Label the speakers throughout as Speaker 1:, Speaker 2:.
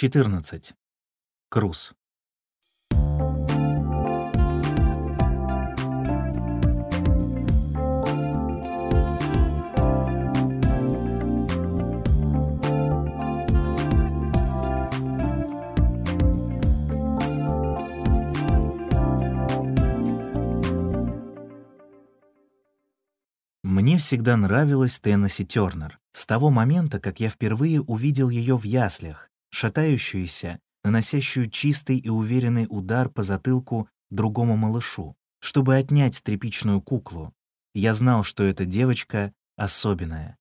Speaker 1: 14. Круз. Мне всегда нравилась Теннесси Тернер с того момента, как я впервые увидел ее в яслях, шатающуюся, наносящую чистый и уверенный удар по затылку другому малышу, чтобы отнять тряпичную куклу. Я знал, что эта девочка особенная.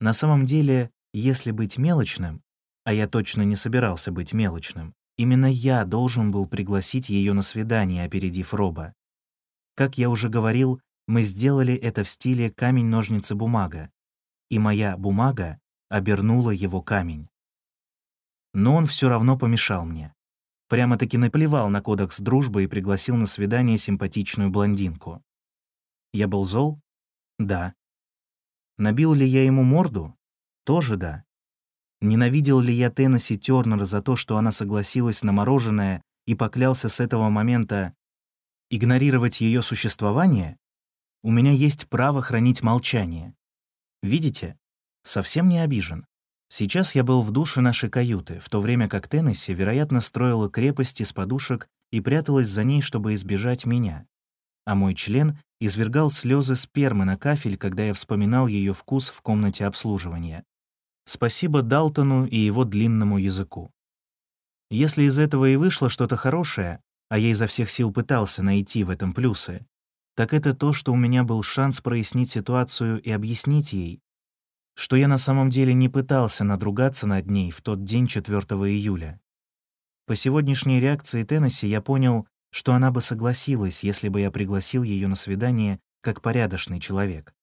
Speaker 1: На самом деле, если быть мелочным, а я точно не собирался быть мелочным, именно я должен был пригласить ее на свидание, опередив Роба. Как я уже говорил, мы сделали это в стиле камень-ножницы-бумага, и моя бумага обернула его камень. Но он все равно помешал мне. Прямо-таки наплевал на кодекс дружбы и пригласил на свидание симпатичную блондинку. Я был зол? Да. Набил ли я ему морду? Тоже да. Ненавидел ли я Теннесси Тёрнера за то, что она согласилась на мороженое и поклялся с этого момента игнорировать ее существование? У меня есть право хранить молчание. Видите? Совсем не обижен. Сейчас я был в душе нашей каюты, в то время как Теннесси, вероятно, строила крепость из подушек и пряталась за ней, чтобы избежать меня. А мой член извергал слезы спермы на кафель, когда я вспоминал ее вкус в комнате обслуживания. Спасибо Далтону и его длинному языку. Если из этого и вышло что-то хорошее, а я изо всех сил пытался найти в этом плюсы, так это то, что у меня был шанс прояснить ситуацию и объяснить ей, что я на самом деле не пытался надругаться над ней в тот день 4 июля. По сегодняшней реакции Теннесси я понял, что она бы согласилась, если бы я пригласил ее на свидание как порядочный человек.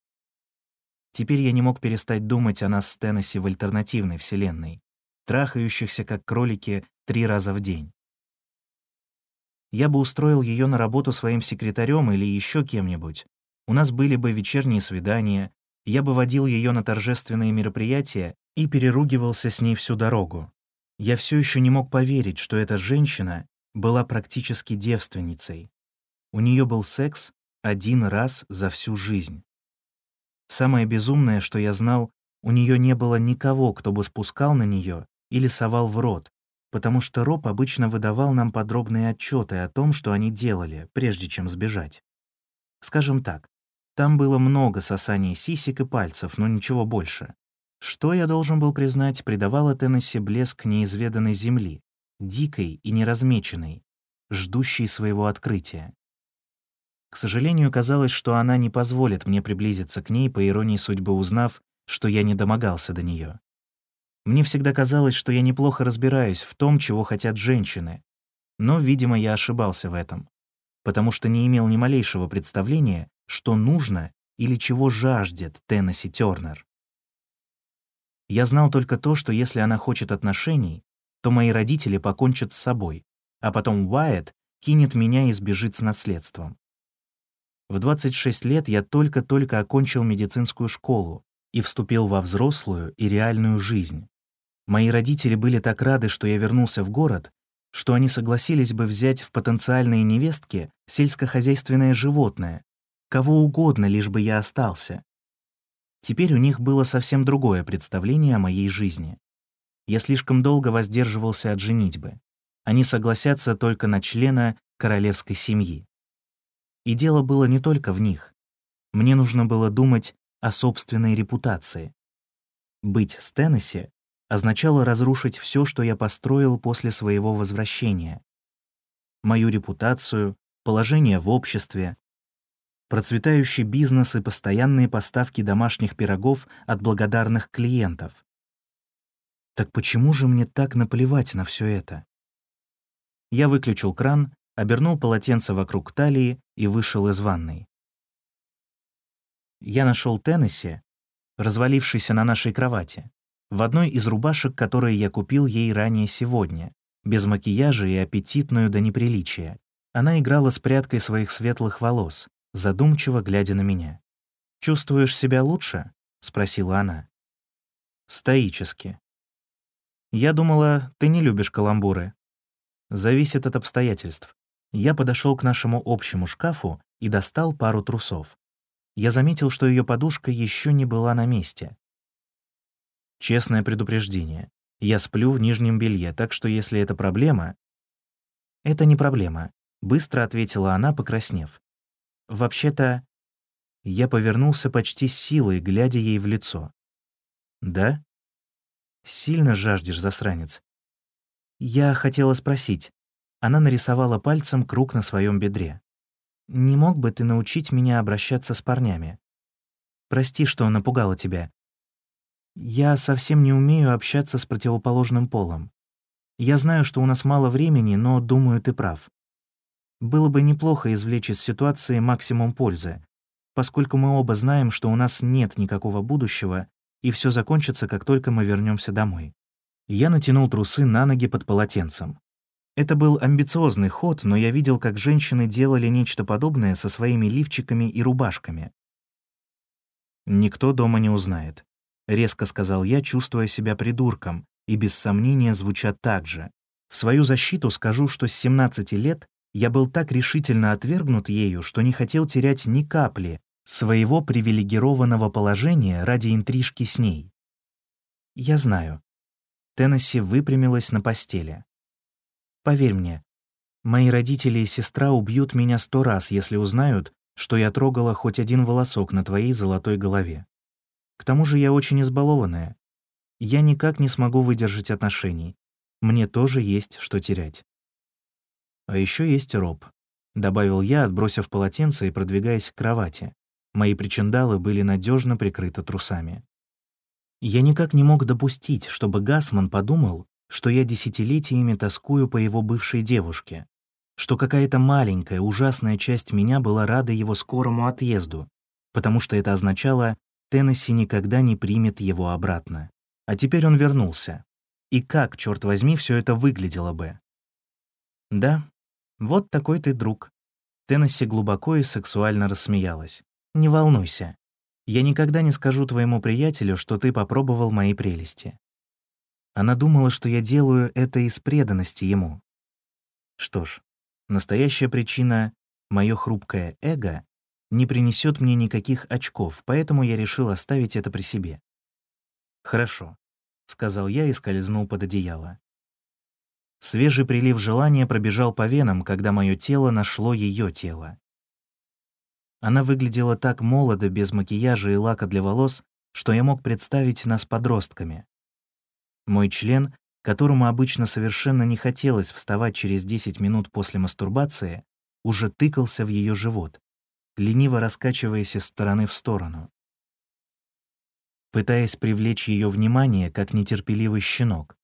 Speaker 1: Теперь я не мог перестать думать о нас с Теннесси в альтернативной вселенной, трахающихся как кролики три раза в день я бы устроил ее на работу своим секретарем или еще кем-нибудь. У нас были бы вечерние свидания, я бы водил ее на торжественные мероприятия и переругивался с ней всю дорогу. Я все еще не мог поверить, что эта женщина была практически девственницей. У нее был секс один раз за всю жизнь. Самое безумное, что я знал, у нее не было никого, кто бы спускал на нее или совал в рот, потому что Роб обычно выдавал нам подробные отчеты о том, что они делали, прежде чем сбежать. Скажем так, там было много сосаний сисек и пальцев, но ничего больше. Что, я должен был признать, придавало Теннесси блеск неизведанной земли, дикой и неразмеченной, ждущей своего открытия. К сожалению, казалось, что она не позволит мне приблизиться к ней, по иронии судьбы узнав, что я не домогался до нее. Мне всегда казалось, что я неплохо разбираюсь в том, чего хотят женщины. Но, видимо, я ошибался в этом, потому что не имел ни малейшего представления, что нужно или чего жаждет Теннесси Тёрнер. Я знал только то, что если она хочет отношений, то мои родители покончат с собой, а потом Уайт кинет меня и сбежит с наследством. В 26 лет я только-только окончил медицинскую школу и вступил во взрослую и реальную жизнь. Мои родители были так рады, что я вернулся в город, что они согласились бы взять в потенциальные невестки сельскохозяйственное животное, кого угодно, лишь бы я остался. Теперь у них было совсем другое представление о моей жизни. Я слишком долго воздерживался от женитьбы. Они согласятся только на члена королевской семьи. И дело было не только в них. Мне нужно было думать о собственной репутации. Быть с Теннесси означало разрушить все, что я построил после своего возвращения. Мою репутацию, положение в обществе, процветающий бизнес и постоянные поставки домашних пирогов от благодарных клиентов. Так почему же мне так наплевать на все это? Я выключил кран, обернул полотенце вокруг талии и вышел из ванной. Я нашел Теннесси, развалившийся на нашей кровати в одной из рубашек, которые я купил ей ранее сегодня, без макияжа и аппетитную до неприличия. Она играла с прядкой своих светлых волос, задумчиво глядя на меня. «Чувствуешь себя лучше?» — спросила она. «Стоически». Я думала, ты не любишь каламбуры. Зависит от обстоятельств. Я подошел к нашему общему шкафу и достал пару трусов. Я заметил, что ее подушка еще не была на месте. Честное предупреждение. Я сплю в нижнем белье, так что если это проблема... Это не проблема, быстро ответила она, покраснев. Вообще-то... Я повернулся почти с силой, глядя ей в лицо. «Да?» «Сильно жаждешь, засранец?» «Я хотела спросить». Она нарисовала пальцем круг на своем бедре. «Не мог бы ты научить меня обращаться с парнями? Прости, что напугала тебя. Я совсем не умею общаться с противоположным полом. Я знаю, что у нас мало времени, но думаю, ты прав. Было бы неплохо извлечь из ситуации максимум пользы, поскольку мы оба знаем, что у нас нет никакого будущего, и все закончится, как только мы вернемся домой. Я натянул трусы на ноги под полотенцем. Это был амбициозный ход, но я видел, как женщины делали нечто подобное со своими лифчиками и рубашками. Никто дома не узнает. — резко сказал я, чувствуя себя придурком, и без сомнения звучат так же. В свою защиту скажу, что с 17 лет я был так решительно отвергнут ею, что не хотел терять ни капли своего привилегированного положения ради интрижки с ней. Я знаю. Теннесси выпрямилась на постели. Поверь мне, мои родители и сестра убьют меня сто раз, если узнают, что я трогала хоть один волосок на твоей золотой голове. К тому же я очень избалованная. Я никак не смогу выдержать отношений. Мне тоже есть что терять. А еще есть Роб, добавил я, отбросив полотенце и продвигаясь к кровати. Мои причиндалы были надежно прикрыты трусами. Я никак не мог допустить, чтобы Гасман подумал, что я десятилетиями тоскую по его бывшей девушке, что какая-то маленькая, ужасная часть меня была рада его скорому отъезду, потому что это означало, Теннесси никогда не примет его обратно. А теперь он вернулся. И как, черт возьми, все это выглядело бы? Да, вот такой ты друг. Теннесси глубоко и сексуально рассмеялась. Не волнуйся. Я никогда не скажу твоему приятелю, что ты попробовал мои прелести. Она думала, что я делаю это из преданности ему. Что ж, настоящая причина — мое хрупкое эго не принесет мне никаких очков, поэтому я решил оставить это при себе. «Хорошо», — сказал я и скользнул под одеяло. Свежий прилив желания пробежал по венам, когда мое тело нашло ее тело. Она выглядела так молодо, без макияжа и лака для волос, что я мог представить нас подростками. Мой член, которому обычно совершенно не хотелось вставать через 10 минут после мастурбации, уже тыкался в ее живот, лениво раскачиваясь из стороны в сторону. Пытаясь привлечь ее внимание, как нетерпеливый щенок.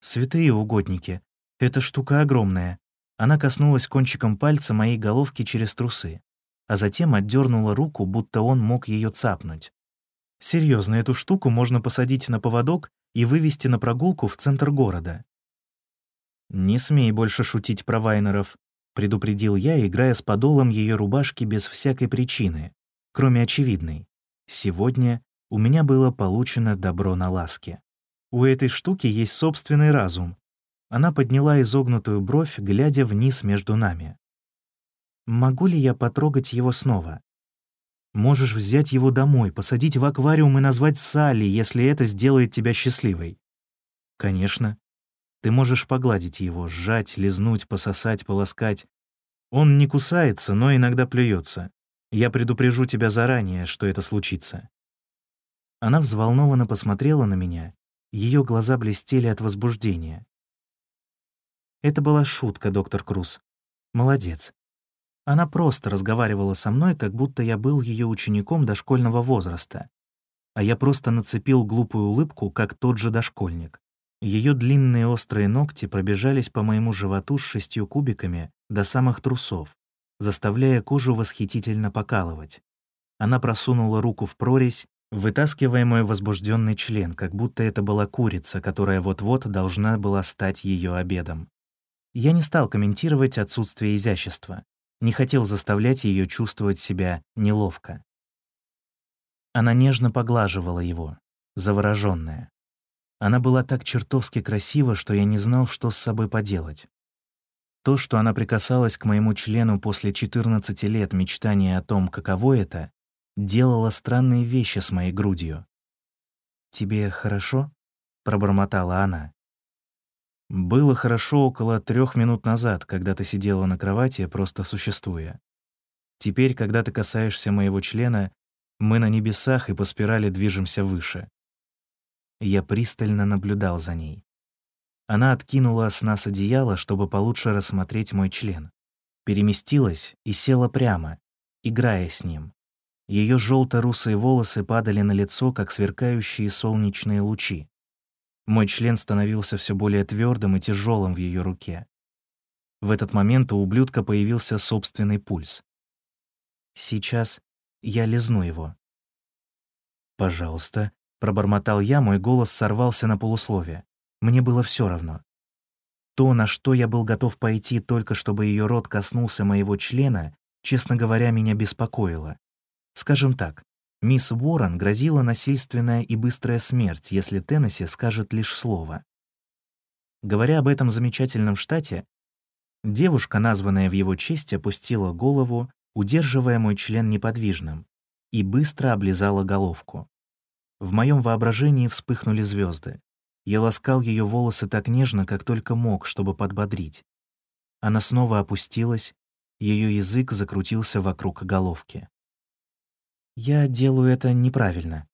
Speaker 1: «Святые угодники, эта штука огромная». Она коснулась кончиком пальца моей головки через трусы, а затем отдернула руку, будто он мог ее цапнуть. Серьезно, эту штуку можно посадить на поводок и вывести на прогулку в центр города. Не смей больше шутить про вайнеров, предупредил я, играя с подолом ее рубашки без всякой причины, кроме очевидной. Сегодня у меня было получено добро на ласке. У этой штуки есть собственный разум. Она подняла изогнутую бровь, глядя вниз между нами. «Могу ли я потрогать его снова?» «Можешь взять его домой, посадить в аквариум и назвать Салли, если это сделает тебя счастливой». «Конечно. Ты можешь погладить его, сжать, лизнуть, пососать, полоскать. Он не кусается, но иногда плюется. Я предупрежу тебя заранее, что это случится». Она взволнованно посмотрела на меня. Ее глаза блестели от возбуждения. Это была шутка, доктор Круз. Молодец. Она просто разговаривала со мной, как будто я был ее учеником дошкольного возраста. А я просто нацепил глупую улыбку, как тот же дошкольник. Ее длинные острые ногти пробежались по моему животу с шестью кубиками до самых трусов, заставляя кожу восхитительно покалывать. Она просунула руку в прорезь, вытаскивая мой возбужденный член, как будто это была курица, которая вот-вот должна была стать ее обедом. Я не стал комментировать отсутствие изящества, не хотел заставлять ее чувствовать себя неловко. Она нежно поглаживала его, завороженная. Она была так чертовски красива, что я не знал, что с собой поделать. То, что она прикасалась к моему члену после 14 лет мечтания о том, каково это, делало странные вещи с моей грудью. «Тебе хорошо?» — пробормотала она. «Было хорошо около трех минут назад, когда ты сидела на кровати, просто существуя. Теперь, когда ты касаешься моего члена, мы на небесах и по спирали движемся выше. Я пристально наблюдал за ней. Она откинула с нас одеяло, чтобы получше рассмотреть мой член. Переместилась и села прямо, играя с ним. Ее желто-русые волосы падали на лицо, как сверкающие солнечные лучи. Мой член становился все более твердым и тяжелым в ее руке. В этот момент у ублюдка появился собственный пульс. Сейчас я лизну его. «Пожалуйста», — пробормотал я, мой голос сорвался на полусловие. Мне было все равно. То, на что я был готов пойти только чтобы ее рот коснулся моего члена, честно говоря, меня беспокоило. Скажем так, мисс Уоррен грозила насильственная и быстрая смерть, если Теннесси скажет лишь слово. Говоря об этом замечательном штате, девушка, названная в его честь, опустила голову, удерживая мой член неподвижным, и быстро облизала головку. В моем воображении вспыхнули звезды. Я ласкал ее волосы так нежно, как только мог, чтобы подбодрить. Она снова опустилась, ее язык закрутился вокруг головки. «Я делаю это неправильно».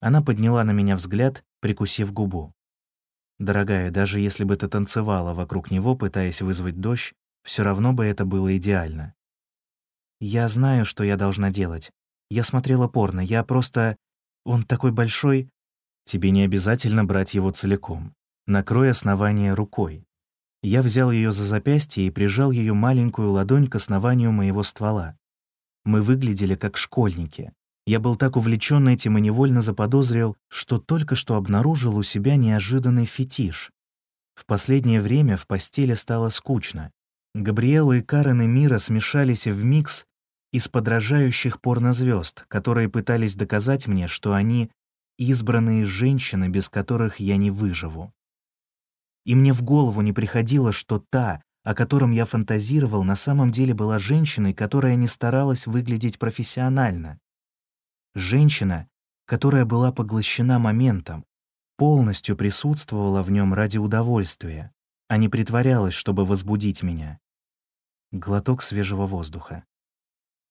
Speaker 1: Она подняла на меня взгляд, прикусив губу. «Дорогая, даже если бы ты танцевала вокруг него, пытаясь вызвать дождь, все равно бы это было идеально. Я знаю, что я должна делать. Я смотрела порно, я просто... Он такой большой. Тебе не обязательно брать его целиком. Накрой основание рукой. Я взял ее за запястье и прижал ее маленькую ладонь к основанию моего ствола. Мы выглядели как школьники. Я был так увлечен этим и невольно заподозрил, что только что обнаружил у себя неожиданный фетиш. В последнее время в постели стало скучно. Габриэла и Карен и Мира смешались в микс из подражающих порнозвезд, которые пытались доказать мне, что они избранные женщины, без которых я не выживу. И мне в голову не приходило, что та, о котором я фантазировал, на самом деле была женщиной, которая не старалась выглядеть профессионально. Женщина, которая была поглощена моментом, полностью присутствовала в нем ради удовольствия, а не притворялась, чтобы возбудить меня. Глоток свежего воздуха.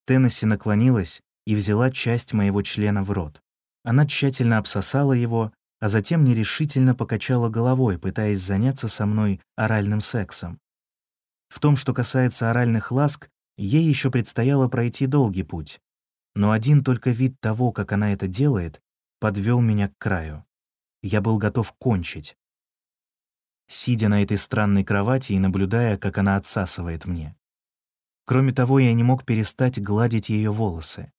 Speaker 1: Теннесси наклонилась и взяла часть моего члена в рот. Она тщательно обсосала его, а затем нерешительно покачала головой, пытаясь заняться со мной оральным сексом. В том, что касается оральных ласк, ей еще предстояло пройти долгий путь. Но один только вид того, как она это делает, подвел меня к краю. Я был готов кончить. Сидя на этой странной кровати и наблюдая, как она отсасывает мне. Кроме того, я не мог перестать гладить ее волосы.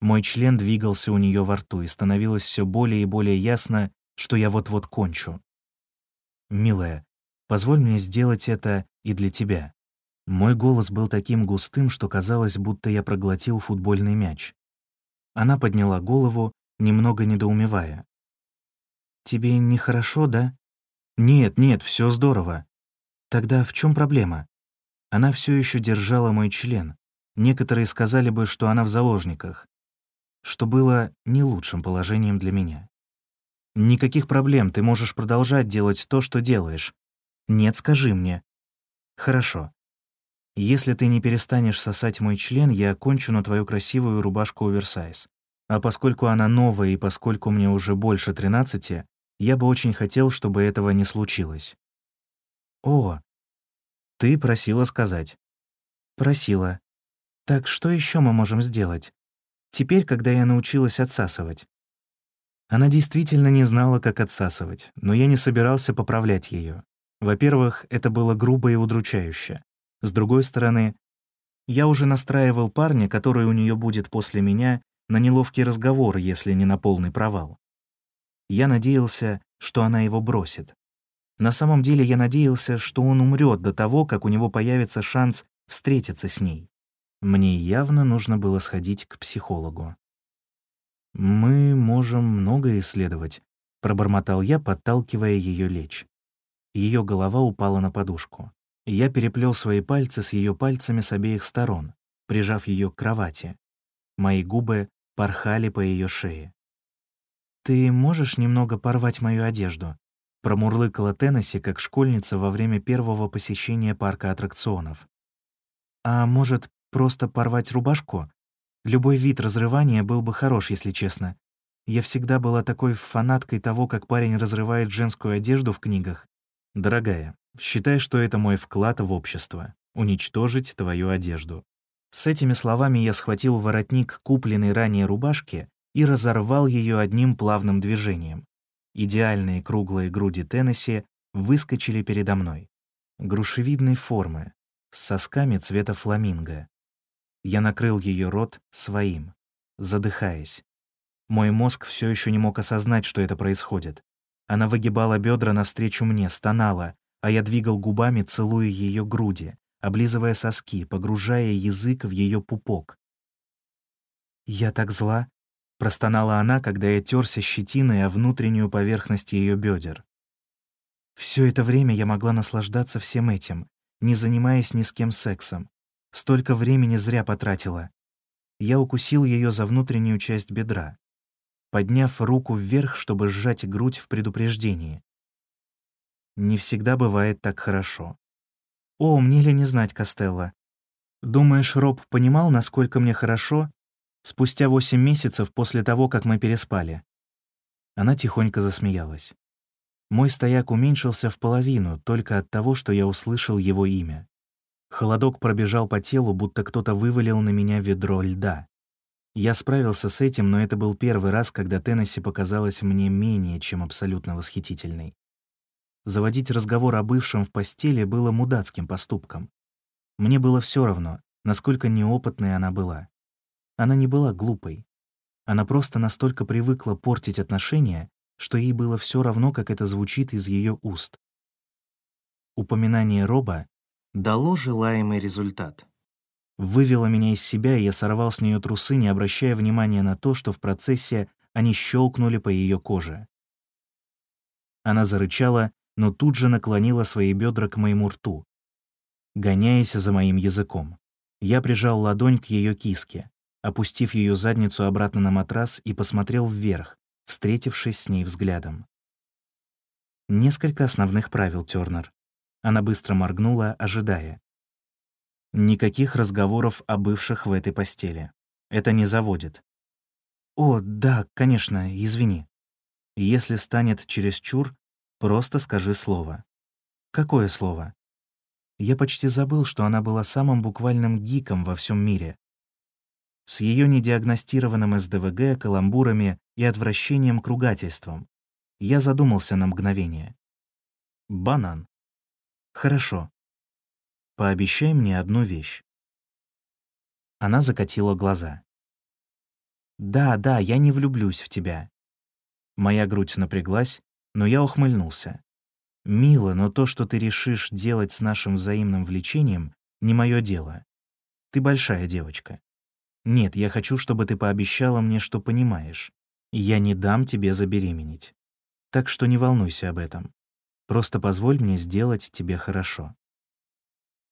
Speaker 1: Мой член двигался у нее во рту, и становилось все более и более ясно, что я вот-вот кончу. «Милая, позволь мне сделать это и для тебя». Мой голос был таким густым, что казалось, будто я проглотил футбольный мяч. Она подняла голову, немного недоумевая. «Тебе нехорошо, да?» «Нет, нет, все здорово». «Тогда в чем проблема?» Она все еще держала мой член. Некоторые сказали бы, что она в заложниках, что было не лучшим положением для меня. Никаких проблем, ты можешь продолжать делать то, что делаешь. Нет, скажи мне. Хорошо. Если ты не перестанешь сосать мой член, я окончу на твою красивую рубашку оверсайз. А поскольку она новая и поскольку мне уже больше 13, я бы очень хотел, чтобы этого не случилось. О, ты просила сказать. Просила. Так что еще мы можем сделать? Теперь, когда я научилась отсасывать. Она действительно не знала, как отсасывать, но я не собирался поправлять ее. Во-первых, это было грубо и удручающе. С другой стороны, я уже настраивал парня, который у нее будет после меня, на неловкий разговор, если не на полный провал. Я надеялся, что она его бросит. На самом деле я надеялся, что он умрет до того, как у него появится шанс встретиться с ней. Мне явно нужно было сходить к психологу. Мы можем многое исследовать. пробормотал я, подталкивая ее лечь. Ее голова упала на подушку. Я переплел свои пальцы с ее пальцами с обеих сторон, прижав ее к кровати. Мои губы порхали по ее шее. «Ты можешь немного порвать мою одежду?» Промурлыкала Теннесси как школьница во время первого посещения парка аттракционов. «А может, просто порвать рубашку? Любой вид разрывания был бы хорош, если честно. Я всегда была такой фанаткой того, как парень разрывает женскую одежду в книгах. Дорогая, считай, что это мой вклад в общество — уничтожить твою одежду». С этими словами я схватил воротник купленной ранее рубашки и разорвал ее одним плавным движением. Идеальные круглые груди Теннесси выскочили передо мной. Грушевидной формы, с сосками цвета фламинго. Я накрыл ее рот своим, задыхаясь. Мой мозг все еще не мог осознать, что это происходит. Она выгибала бедра навстречу мне, стонала, а я двигал губами, целуя ее груди, облизывая соски, погружая язык в ее пупок. «Я так зла», Простонала она, когда я терся щетиной о внутреннюю поверхность ее бедер. Все это время я могла наслаждаться всем этим, не занимаясь ни с кем сексом. Столько времени зря потратила. Я укусил ее за внутреннюю часть бедра, подняв руку вверх, чтобы сжать грудь в предупреждении. Не всегда бывает так хорошо. «О, мне ли не знать, Костелло? Думаешь, Роб понимал, насколько мне хорошо, Спустя восемь месяцев после того, как мы переспали. Она тихонько засмеялась. Мой стояк уменьшился в половину только от того, что я услышал его имя. Холодок пробежал по телу, будто кто-то вывалил на меня ведро льда. Я справился с этим, но это был первый раз, когда Теннесси показалась мне менее чем абсолютно восхитительной. Заводить разговор о бывшем в постели было мудацким поступком. Мне было все равно, насколько неопытной она была. Она не была глупой. Она просто настолько привыкла портить отношения, что ей было все равно, как это звучит из ее уст. Упоминание Роба дало желаемый результат. Вывело меня из себя, и я сорвал с нее трусы, не обращая внимания на то, что в процессе они щелкнули по ее коже. Она зарычала, но тут же наклонила свои бедра к моему рту, гоняясь за моим языком. Я прижал ладонь к ее киске опустив ее задницу обратно на матрас и посмотрел вверх, встретившись с ней взглядом. Несколько основных правил, Тёрнер. Она быстро моргнула, ожидая. Никаких разговоров о бывших в этой постели. Это не заводит. «О, да, конечно, извини. Если станет чересчур, просто скажи слово». «Какое слово?» Я почти забыл, что она была самым буквальным гиком во всем мире с ее недиагностированным СДВГ, каламбурами и отвращением к ругательствам. Я задумался на мгновение. Банан. Хорошо. Пообещай мне одну вещь. Она закатила глаза. Да, да, я не влюблюсь в тебя. Моя грудь напряглась, но я ухмыльнулся. Мило, но то, что ты решишь делать с нашим взаимным влечением, не мое дело. Ты большая девочка. Нет, я хочу, чтобы ты пообещала мне, что понимаешь. Я не дам тебе забеременеть. Так что не волнуйся об этом. Просто позволь мне сделать тебе хорошо».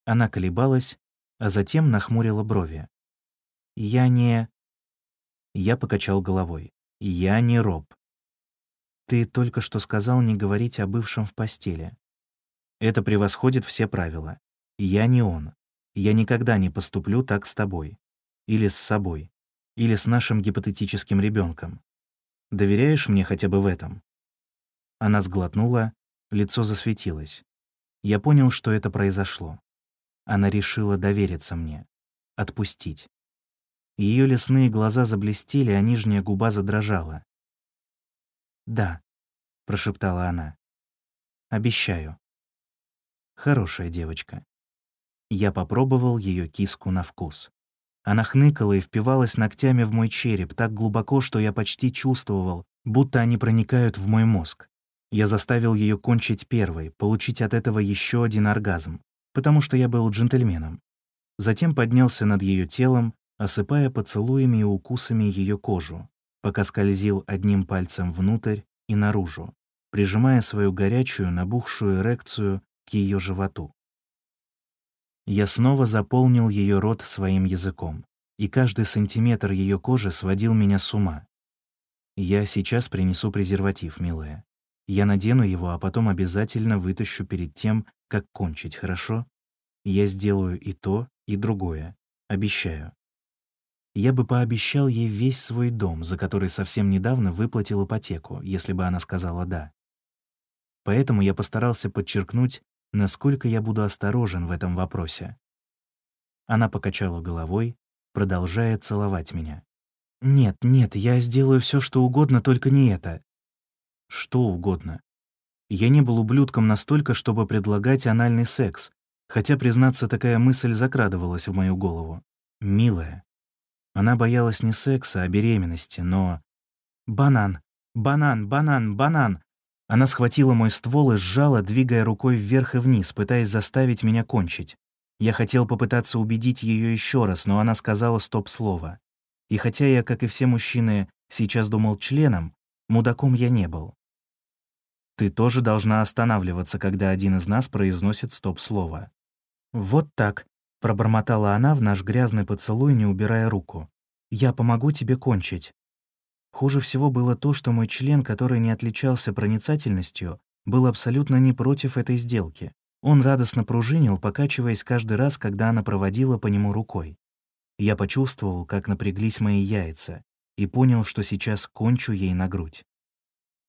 Speaker 1: Она колебалась, а затем нахмурила брови. «Я не...» Я покачал головой. «Я не Роб. Ты только что сказал не говорить о бывшем в постели. Это превосходит все правила. Я не он. Я никогда не поступлю так с тобой. Или с собой. Или с нашим гипотетическим ребенком. Доверяешь мне хотя бы в этом?» Она сглотнула, лицо засветилось. Я понял, что это произошло. Она решила довериться мне. Отпустить. Ее лесные глаза заблестели, а нижняя губа задрожала. «Да», — прошептала она. «Обещаю». Хорошая девочка. Я попробовал ее киску на вкус. Она хныкала и впивалась ногтями в мой череп так глубоко, что я почти чувствовал, будто они проникают в мой мозг. Я заставил ее кончить первой, получить от этого еще один оргазм, потому что я был джентльменом. Затем поднялся над ее телом, осыпая поцелуями и укусами ее кожу, пока скользил одним пальцем внутрь, и наружу, прижимая свою горячую, набухшую эрекцию к ее животу. Я снова заполнил ее рот своим языком, и каждый сантиметр ее кожи сводил меня с ума. Я сейчас принесу презерватив, милая. Я надену его, а потом обязательно вытащу перед тем, как кончить, хорошо? Я сделаю и то, и другое. Обещаю. Я бы пообещал ей весь свой дом, за который совсем недавно выплатил ипотеку, если бы она сказала «да». Поэтому я постарался подчеркнуть, насколько я буду осторожен в этом вопросе. Она покачала головой, продолжая целовать меня. «Нет, нет, я сделаю все, что угодно, только не это». «Что угодно?» Я не был ублюдком настолько, чтобы предлагать анальный секс, хотя, признаться, такая мысль закрадывалась в мою голову. «Милая». Она боялась не секса, а беременности, но... «Банан! Банан! Банан! Банан!» Она схватила мой ствол и сжала, двигая рукой вверх и вниз, пытаясь заставить меня кончить. Я хотел попытаться убедить ее еще раз, но она сказала стоп-слово. И хотя я, как и все мужчины, сейчас думал членом, мудаком я не был. Ты тоже должна останавливаться, когда один из нас произносит стоп-слово. «Вот так», — пробормотала она в наш грязный поцелуй, не убирая руку. «Я помогу тебе кончить». Хуже всего было то, что мой член, который не отличался проницательностью, был абсолютно не против этой сделки. Он радостно пружинил, покачиваясь каждый раз, когда она проводила по нему рукой. Я почувствовал, как напряглись мои яйца, и понял, что сейчас кончу ей на грудь.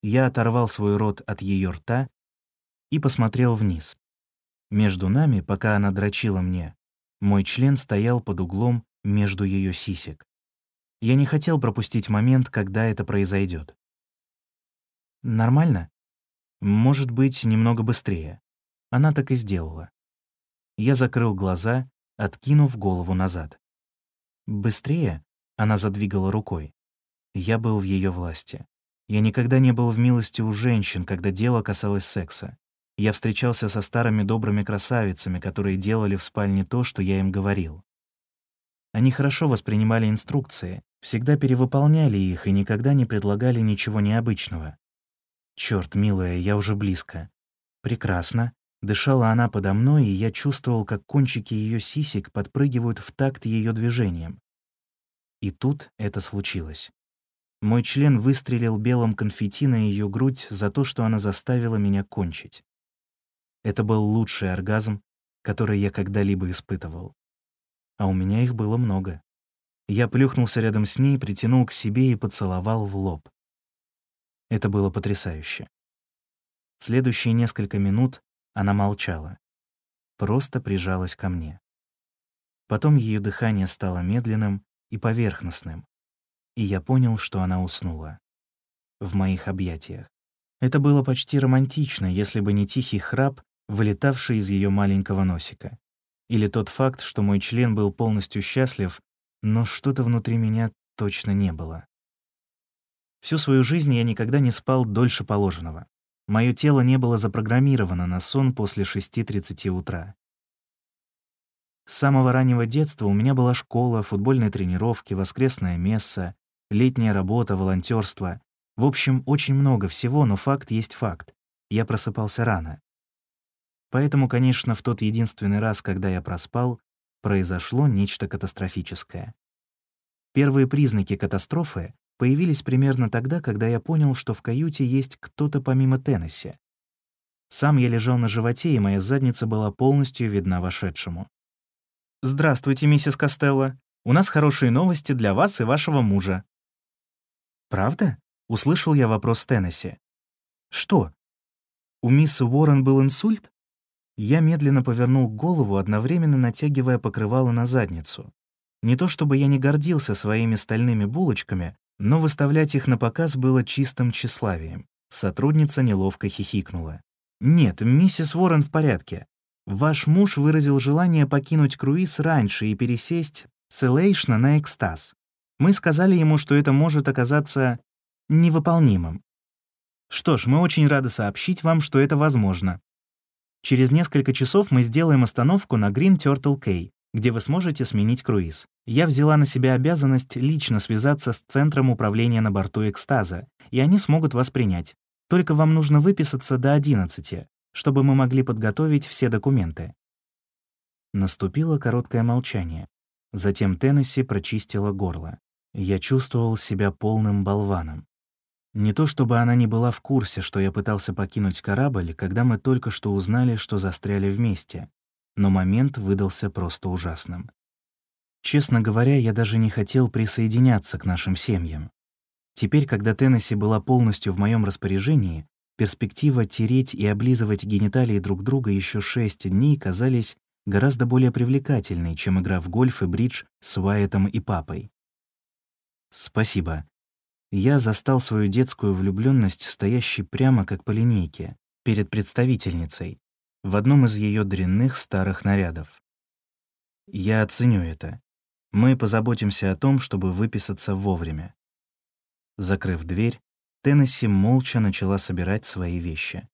Speaker 1: Я оторвал свой рот от ее рта и посмотрел вниз. Между нами, пока она дрочила мне, мой член стоял под углом между ее сисек. Я не хотел пропустить момент, когда это произойдет. Нормально? Может быть, немного быстрее. Она так и сделала. Я закрыл глаза, откинув голову назад. «Быстрее?» — она задвигала рукой. Я был в ее власти. Я никогда не был в милости у женщин, когда дело касалось секса. Я встречался со старыми добрыми красавицами, которые делали в спальне то, что я им говорил. Они хорошо воспринимали инструкции, всегда перевыполняли их и никогда не предлагали ничего необычного. Черт, милая, я уже близко. Прекрасно. Дышала она подо мной, и я чувствовал, как кончики ее сисек подпрыгивают в такт ее движением. И тут это случилось. Мой член выстрелил белым конфетти на ее грудь за то, что она заставила меня кончить. Это был лучший оргазм, который я когда-либо испытывал а у меня их было много. Я плюхнулся рядом с ней, притянул к себе и поцеловал в лоб. Это было потрясающе. Следующие несколько минут она молчала, просто прижалась ко мне. Потом ее дыхание стало медленным и поверхностным, и я понял, что она уснула. В моих объятиях. Это было почти романтично, если бы не тихий храп, вылетавший из ее маленького носика. Или тот факт, что мой член был полностью счастлив, но что-то внутри меня точно не было. Всю свою жизнь я никогда не спал дольше положенного. Мое тело не было запрограммировано на сон после 6.30 утра. С самого раннего детства у меня была школа, футбольные тренировки, воскресная месса, летняя работа, волонтерство. В общем, очень много всего, но факт есть факт. Я просыпался рано. Поэтому, конечно, в тот единственный раз, когда я проспал, произошло нечто катастрофическое. Первые признаки катастрофы появились примерно тогда, когда я понял, что в каюте есть кто-то помимо Теннесси. Сам я лежал на животе, и моя задница была полностью видна вошедшему. «Здравствуйте, миссис Костелло. У нас хорошие новости для вас и вашего мужа». «Правда?» — услышал я вопрос Теннесси. «Что? У мисс Уоррен был инсульт?» Я медленно повернул голову, одновременно натягивая покрывало на задницу. Не то чтобы я не гордился своими стальными булочками, но выставлять их на показ было чистым тщеславием. Сотрудница неловко хихикнула. «Нет, миссис Уоррен в порядке. Ваш муж выразил желание покинуть круиз раньше и пересесть с Элейшна на экстаз. Мы сказали ему, что это может оказаться невыполнимым. Что ж, мы очень рады сообщить вам, что это возможно. Через несколько часов мы сделаем остановку на Green Turtle Cay, где вы сможете сменить круиз. Я взяла на себя обязанность лично связаться с Центром управления на борту «Экстаза», и они смогут вас принять. Только вам нужно выписаться до 11, чтобы мы могли подготовить все документы». Наступило короткое молчание. Затем Теннесси прочистила горло. Я чувствовал себя полным болваном. Не то чтобы она не была в курсе, что я пытался покинуть корабль, когда мы только что узнали, что застряли вместе, но момент выдался просто ужасным. Честно говоря, я даже не хотел присоединяться к нашим семьям. Теперь, когда Теннесси была полностью в моем распоряжении, перспектива тереть и облизывать гениталии друг друга еще шесть дней казались гораздо более привлекательной, чем игра в гольф и бридж с Уайетом и папой. Спасибо. Я застал свою детскую влюбленность, стоящей прямо как по линейке, перед представительницей, в одном из ее дрянных старых нарядов. Я оценю это. Мы позаботимся о том, чтобы выписаться вовремя. Закрыв дверь, Теннесси молча начала собирать свои вещи.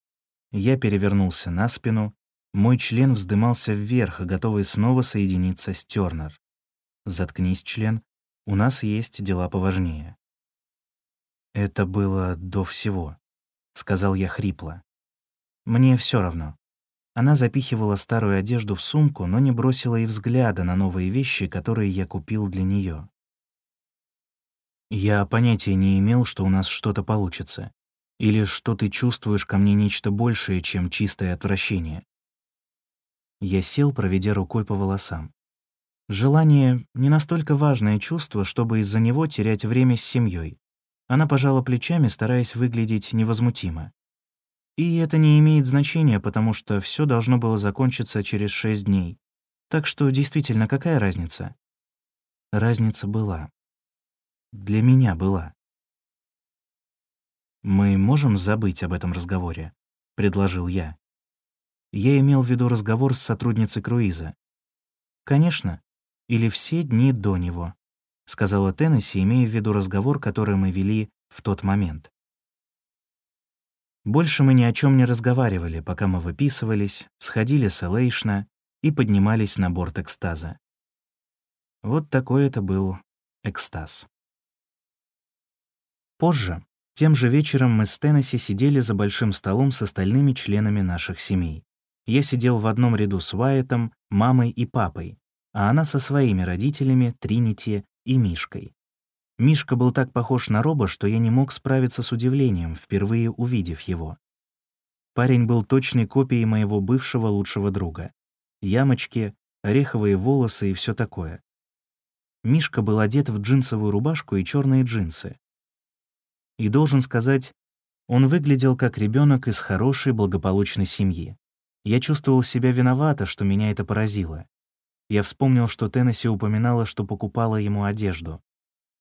Speaker 1: Я перевернулся на спину, мой член вздымался вверх, готовый снова соединиться с Тёрнер. «Заткнись, член, у нас есть дела поважнее». «Это было до всего», — сказал я хрипло. «Мне все равно». Она запихивала старую одежду в сумку, но не бросила и взгляда на новые вещи, которые я купил для нее. Я понятия не имел, что у нас что-то получится. Или что ты чувствуешь ко мне нечто большее, чем чистое отвращение. Я сел, проведя рукой по волосам. Желание — не настолько важное чувство, чтобы из-за него терять время с семьей. Она пожала плечами, стараясь выглядеть невозмутимо. И это не имеет значения, потому что все должно было закончиться через шесть дней. Так что действительно, какая разница? Разница была. Для меня была. «Мы можем забыть об этом разговоре?» — предложил я. Я имел в виду разговор с сотрудницей круиза. «Конечно. Или все дни до него», — сказала Теннесси, имея в виду разговор, который мы вели в тот момент. Больше мы ни о чем не разговаривали, пока мы выписывались, сходили с Элейшна и поднимались на борт экстаза. Вот такой это был экстаз. Позже, тем же вечером мы с Теннесси сидели за большим столом с остальными членами наших семей. Я сидел в одном ряду с Уайтом, мамой и папой, а она со своими родителями, Тринити и Мишкой. Мишка был так похож на Роба, что я не мог справиться с удивлением, впервые увидев его. Парень был точной копией моего бывшего лучшего друга. Ямочки, ореховые волосы и все такое. Мишка был одет в джинсовую рубашку и черные джинсы. И должен сказать, он выглядел как ребенок из хорошей благополучной семьи. Я чувствовал себя виновато, что меня это поразило. Я вспомнил, что Теннесси упоминала, что покупала ему одежду.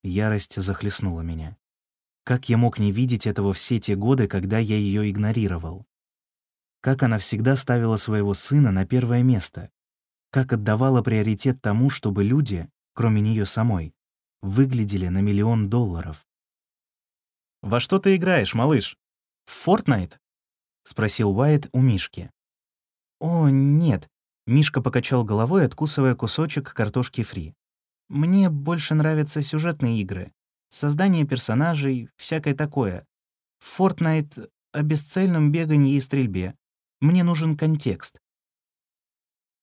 Speaker 1: Ярость захлестнула меня. Как я мог не видеть этого все те годы, когда я ее игнорировал? Как она всегда ставила своего сына на первое место? Как отдавала приоритет тому, чтобы люди, кроме нее самой, выглядели на миллион долларов? «Во что ты играешь, малыш? В Fortnite?» — спросил Уайт у Мишки. «О, нет», — Мишка покачал головой, откусывая кусочек картошки фри. Мне больше нравятся сюжетные игры, создание персонажей, всякое такое. Fortnite о бесцельном бегании и стрельбе. Мне нужен контекст.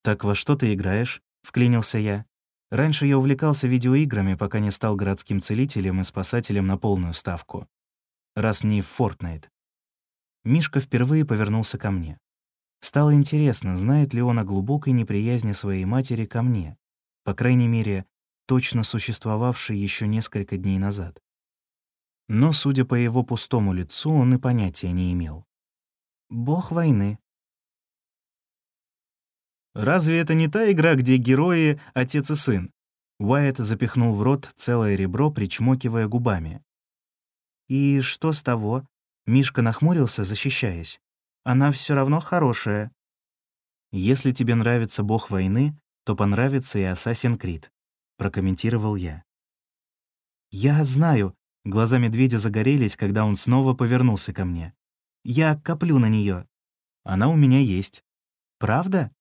Speaker 1: «Так во что ты играешь?» — вклинился я. Раньше я увлекался видеоиграми, пока не стал городским целителем и спасателем на полную ставку. Раз не в Fortnite. Мишка впервые повернулся ко мне. Стало интересно, знает ли он о глубокой неприязни своей матери ко мне. По крайней мере, точно существовавший еще несколько дней назад. Но, судя по его пустому лицу, он и понятия не имел. «Бог войны».
Speaker 2: «Разве это не та игра, где герои — отец и сын?» Уайт запихнул в рот целое ребро, причмокивая губами.
Speaker 1: «И что с того?» Мишка нахмурился, защищаясь. «Она все равно хорошая». «Если тебе нравится бог войны, то понравится и Assassin's Creed. — прокомментировал я. «Я знаю», — глаза медведя загорелись, когда он снова повернулся ко мне. «Я коплю на нее. Она у меня есть». «Правда?»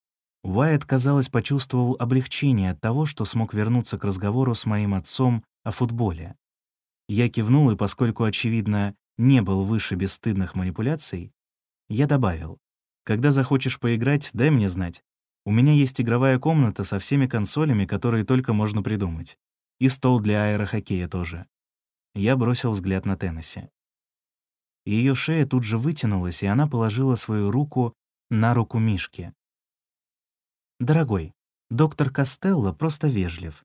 Speaker 1: Уайт, казалось, почувствовал облегчение от того, что смог вернуться к разговору с моим отцом о футболе. Я кивнул, и поскольку, очевидно, не был выше бесстыдных манипуляций, я добавил, «Когда захочешь поиграть, дай мне знать. У меня есть игровая комната со всеми консолями, которые только можно придумать. И стол для аэрохоккея тоже». Я бросил взгляд на Теннесси. Ее шея тут же вытянулась, и она положила свою руку на руку Мишки. «Дорогой, доктор Костелло просто вежлив».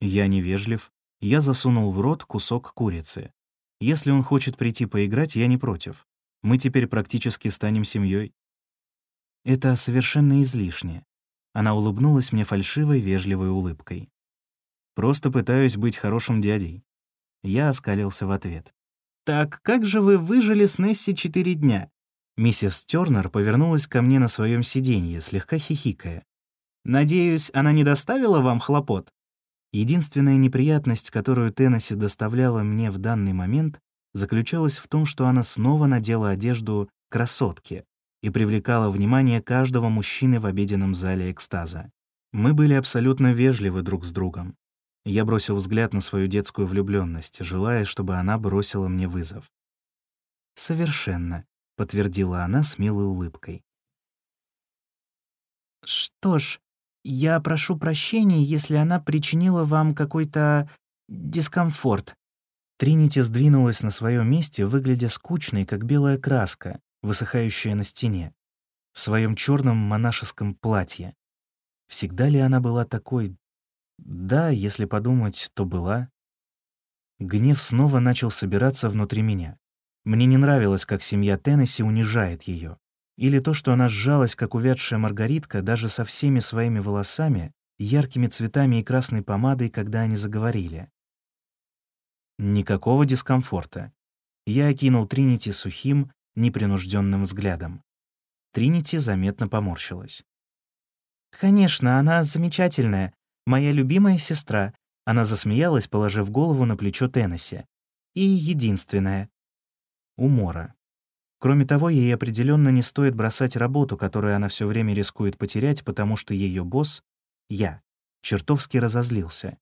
Speaker 1: «Я не вежлив. Я засунул в рот кусок курицы. Если он хочет прийти поиграть, я не против. Мы теперь практически станем семьей. Это совершенно излишне. Она улыбнулась мне фальшивой, вежливой улыбкой. Просто пытаюсь быть хорошим дядей. Я оскалился в ответ. «Так как же вы выжили с Несси четыре дня?» Миссис Тёрнер повернулась ко мне на своем сиденье, слегка хихикая. «Надеюсь, она не доставила вам хлопот?» Единственная неприятность, которую Теннесси доставляла мне в данный момент, заключалась в том, что она снова надела одежду красотки и привлекала внимание каждого мужчины в обеденном зале экстаза. Мы были абсолютно вежливы друг с другом. Я бросил взгляд на свою детскую влюбленность, желая, чтобы она бросила мне вызов. «Совершенно», — подтвердила она с милой улыбкой. «Что ж, я прошу прощения, если она причинила вам какой-то дискомфорт». Тринити сдвинулась на своем месте, выглядя скучной, как белая краска, высыхающая на стене, в своем черном монашеском платье. Всегда ли она была такой да, если подумать, то была. Гнев снова начал собираться внутри меня. Мне не нравилось, как семья Теннесси унижает ее. Или то, что она сжалась, как увядшая маргаритка, даже со всеми своими волосами, яркими цветами и красной помадой, когда они заговорили. Никакого дискомфорта. Я окинул Тринити сухим, непринужденным взглядом. Тринити заметно поморщилась. «Конечно, она замечательная, Моя любимая сестра. Она засмеялась, положив голову на плечо Теннесси. И единственная. Умора. Кроме того, ей определенно не стоит бросать работу, которую она все время рискует потерять, потому что ее босс — я. Чертовски разозлился.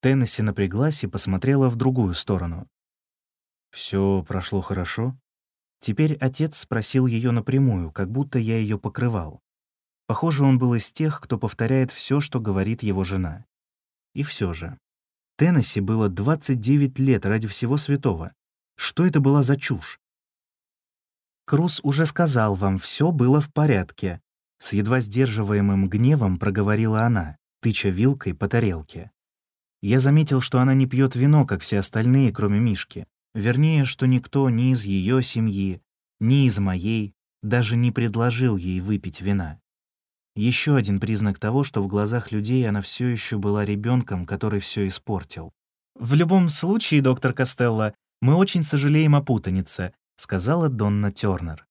Speaker 1: Теннесси напряглась и посмотрела в другую сторону. Все прошло хорошо?» Теперь отец спросил ее напрямую, как будто я ее покрывал. Похоже, он был из тех, кто повторяет все, что говорит его жена. И все же. Теннесси было 29 лет ради всего святого. Что это была за чушь? Круз уже сказал вам, все было в порядке. С едва сдерживаемым гневом проговорила она, тыча вилкой по тарелке. Я заметил, что она не пьет вино, как все остальные, кроме Мишки. Вернее, что никто ни из ее семьи, ни из моей даже не предложил ей выпить вина. Еще один признак того, что в глазах людей она все еще была ребенком, который все испортил. «В любом случае, доктор Костелло, мы очень сожалеем о путанице», сказала Донна Тернер.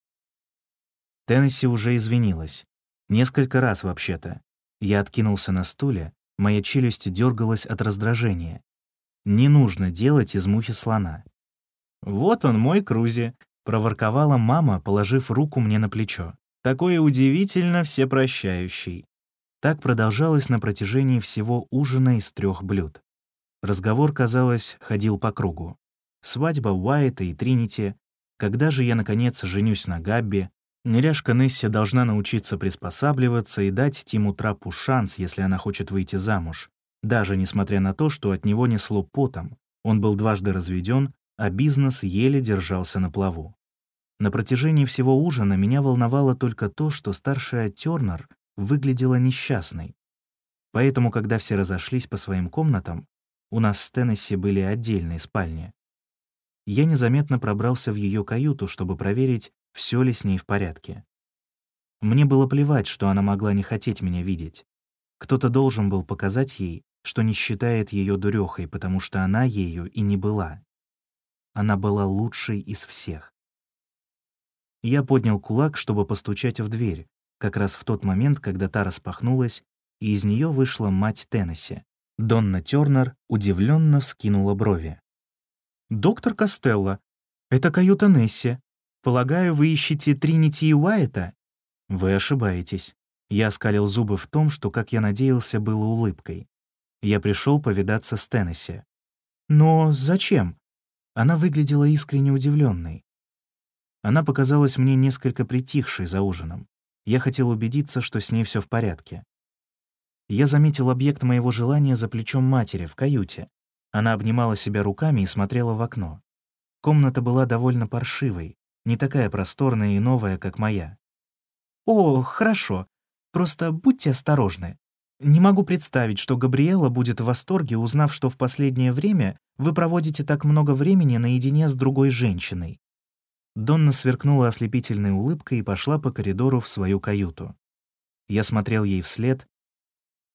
Speaker 1: Теннесси уже извинилась. Несколько раз вообще-то. Я откинулся на стуле, моя челюсть дергалась от раздражения. Не нужно делать из мухи слона. «Вот он, мой Крузи», — проворковала мама, положив руку мне на плечо. Такой удивительно всепрощающий. Так продолжалось на протяжении всего ужина из трех блюд. Разговор, казалось, ходил по кругу. Свадьба Уайта и Тринити. Когда же я, наконец, женюсь на Габби? Неряшка Несси должна научиться приспосабливаться и дать Тиму Трапу шанс, если она хочет выйти замуж. Даже несмотря на то, что от него несло потом. Он был дважды разведен, а бизнес еле держался на плаву. На протяжении всего ужина меня волновало только то, что старшая Тёрнер выглядела несчастной. Поэтому, когда все разошлись по своим комнатам, у нас с Теннесси были отдельные спальни. Я незаметно пробрался в ее каюту, чтобы проверить, все ли с ней в порядке. Мне было плевать, что она могла не хотеть меня видеть. Кто-то должен был показать ей, что не считает ее дурехой, потому что она ею и не была. Она была лучшей из всех. Я поднял кулак, чтобы постучать в дверь, как раз в тот момент, когда та распахнулась, и из нее вышла мать Теннесси. Донна Тёрнер удивленно вскинула брови. «Доктор Костелло, это каюта Несси. Полагаю, вы ищете Тринити и Уайта?» «Вы ошибаетесь». Я оскалил зубы в том, что, как я надеялся, было улыбкой. Я пришел повидаться с Теннесси. «Но зачем?» Она выглядела искренне удивленной. Она показалась мне несколько притихшей за ужином. Я хотел убедиться, что с ней все в порядке. Я заметил объект моего желания за плечом матери в каюте. Она обнимала себя руками и смотрела в окно. Комната была довольно паршивой, не такая просторная и новая, как моя. «О, хорошо. Просто будьте осторожны. Не могу представить, что Габриэла будет в восторге, узнав, что в последнее время вы проводите так много времени наедине с другой женщиной». Донна сверкнула ослепительной улыбкой и пошла по коридору в свою каюту. Я смотрел ей вслед,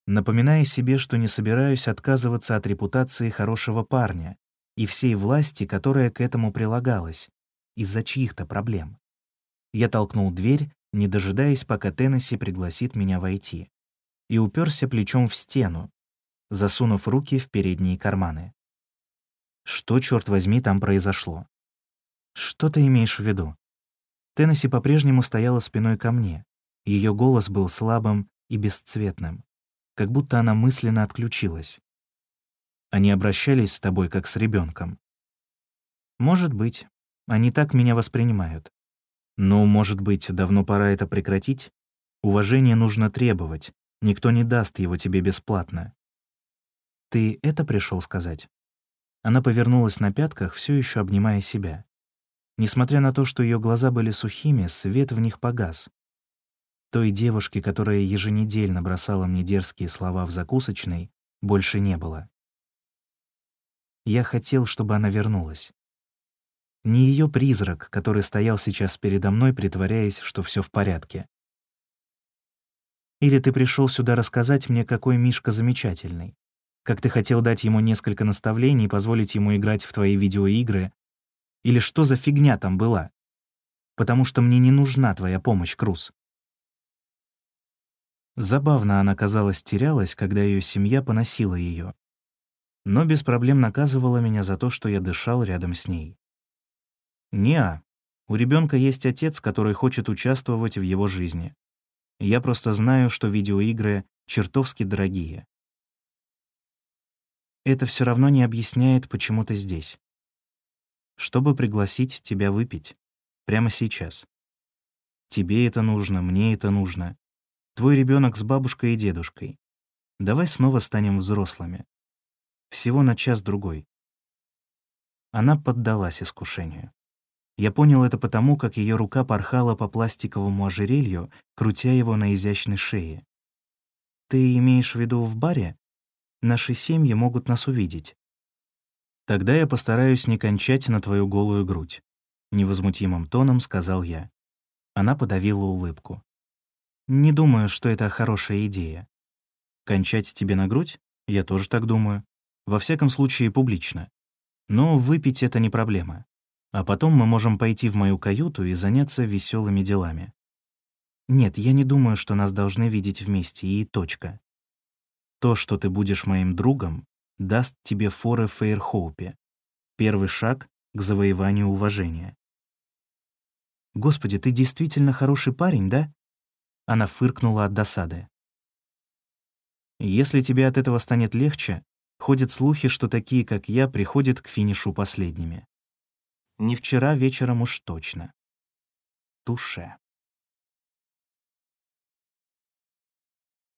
Speaker 1: напоминая себе, что не собираюсь отказываться от репутации хорошего парня и всей власти, которая к этому прилагалась, из-за чьих-то проблем. Я толкнул дверь, не дожидаясь, пока Теннесси пригласит меня войти, и уперся плечом в стену, засунув руки в передние карманы. Что, черт возьми, там произошло? Что ты имеешь в виду? Теннесси по-прежнему стояла спиной ко мне. Ее голос был слабым и бесцветным, как будто она мысленно отключилась. Они обращались с тобой как с ребенком. Может быть, они так меня воспринимают. Но, может быть, давно пора это прекратить? Уважение нужно требовать, никто не даст его тебе бесплатно. Ты это пришел сказать? Она повернулась на пятках, все еще обнимая себя. Несмотря на то, что ее глаза были сухими, свет в них погас. Той девушки, которая еженедельно бросала мне дерзкие слова в закусочной, больше не было. Я хотел, чтобы она вернулась. Не ее призрак, который стоял сейчас передо мной, притворяясь, что все в порядке. Или ты пришел сюда рассказать мне, какой Мишка замечательный, как ты хотел дать ему несколько наставлений и позволить ему играть в твои видеоигры, или что за фигня там была? Потому что мне не нужна твоя помощь, Круз. Забавно она, казалось, терялась, когда ее семья поносила ее, но без проблем наказывала меня за то, что я дышал рядом с ней. Неа, у ребенка есть отец, который хочет участвовать в его жизни. Я просто знаю, что видеоигры чертовски дорогие. Это все равно не объясняет, почему ты здесь чтобы пригласить тебя выпить. Прямо сейчас. Тебе это нужно, мне это нужно. Твой ребенок с бабушкой и дедушкой. Давай снова станем взрослыми. Всего на час-другой. Она поддалась искушению. Я понял это потому, как ее рука порхала по пластиковому ожерелью, крутя его на изящной шее. «Ты имеешь в виду в баре? Наши семьи могут нас увидеть. Тогда я постараюсь не кончать на твою голую грудь», — невозмутимым тоном сказал я. Она подавила улыбку. «Не думаю, что это хорошая идея. Кончать тебе на грудь? Я тоже так думаю. Во всяком случае, публично. Но выпить — это не проблема. А потом мы можем пойти в мою каюту и заняться веселыми делами. Нет, я не думаю, что нас должны видеть вместе, и точка. То, что ты будешь моим другом, даст тебе форы в Фейрхоупе. Первый шаг к завоеванию уважения. «Господи, ты действительно хороший парень, да?» Она фыркнула от досады. «Если тебе от этого станет легче, ходят слухи, что такие, как я, приходят к финишу последними. Не вчера вечером уж точно. Туше.